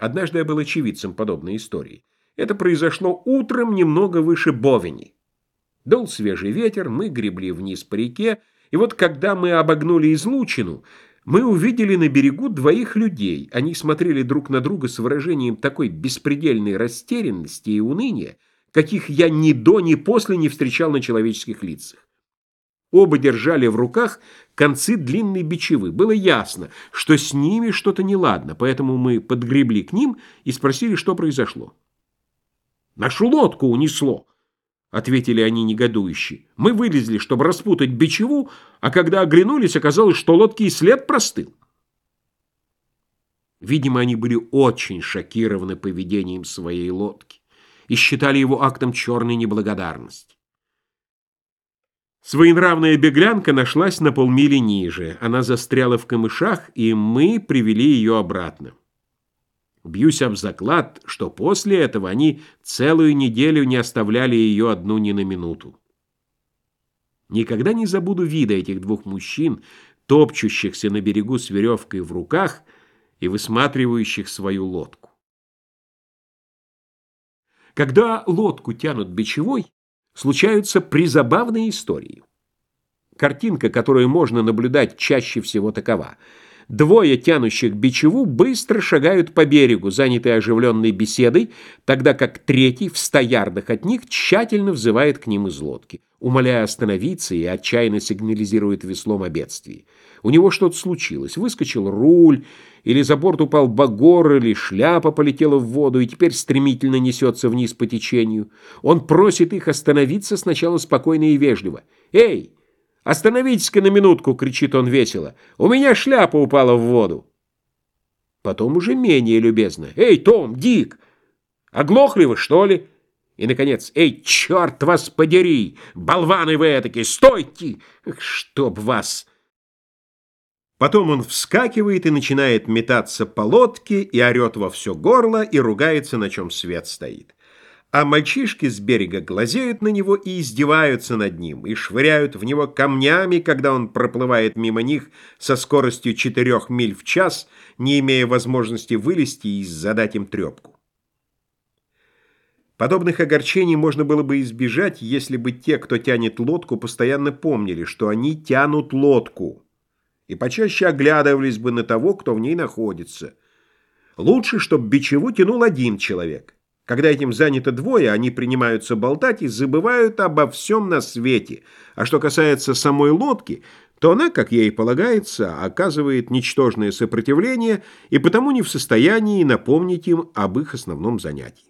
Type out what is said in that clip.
Однажды я был очевидцем подобной истории. Это произошло утром немного выше Бовени. Дул свежий ветер, мы гребли вниз по реке, и вот когда мы обогнули излучину, мы увидели на берегу двоих людей. Они смотрели друг на друга с выражением такой беспредельной растерянности и уныния, каких я ни до, ни после не встречал на человеческих лицах. Оба держали в руках концы длинной бичевы. Было ясно, что с ними что-то неладно, поэтому мы подгребли к ним и спросили, что произошло. «Нашу лодку унесло!» — ответили они негодующе. «Мы вылезли, чтобы распутать бичеву, а когда оглянулись, оказалось, что лодки и след простыл». Видимо, они были очень шокированы поведением своей лодки и считали его актом черной неблагодарности. Своенравная беглянка нашлась на полмили ниже. Она застряла в камышах, и мы привели ее обратно. Бьюсь об заклад, что после этого они целую неделю не оставляли ее одну ни на минуту. Никогда не забуду вида этих двух мужчин, топчущихся на берегу с веревкой в руках и высматривающих свою лодку. Когда лодку тянут бичевой, случаются призабавные истории. Картинка, которую можно наблюдать чаще всего такова – Двое тянущих бичеву быстро шагают по берегу, занятые оживленной беседой, тогда как третий в ста ярдах от них тщательно взывает к ним из лодки, умоляя остановиться и отчаянно сигнализирует веслом о бедствии. У него что-то случилось, выскочил руль, или за борт упал багор, или шляпа полетела в воду и теперь стремительно несется вниз по течению. Он просит их остановиться сначала спокойно и вежливо. «Эй!» «Остановитесь-ка на минутку!» — кричит он весело. «У меня шляпа упала в воду!» Потом уже менее любезно. «Эй, Том, Дик! Оглохли вы, что ли?» И, наконец, «Эй, черт вас подери! Болваны вы этаки! Стойте! Чтоб вас!» Потом он вскакивает и начинает метаться по лодке и орет во все горло и ругается, на чем свет стоит а мальчишки с берега глазеют на него и издеваются над ним, и швыряют в него камнями, когда он проплывает мимо них со скоростью четырех миль в час, не имея возможности вылезти и задать им трепку. Подобных огорчений можно было бы избежать, если бы те, кто тянет лодку, постоянно помнили, что они тянут лодку, и почаще оглядывались бы на того, кто в ней находится. Лучше, чтобы бичеву тянул один человек – когда этим занято двое, они принимаются болтать и забывают обо всем на свете. А что касается самой лодки, то она, как ей полагается, оказывает ничтожное сопротивление и потому не в состоянии напомнить им об их основном занятии.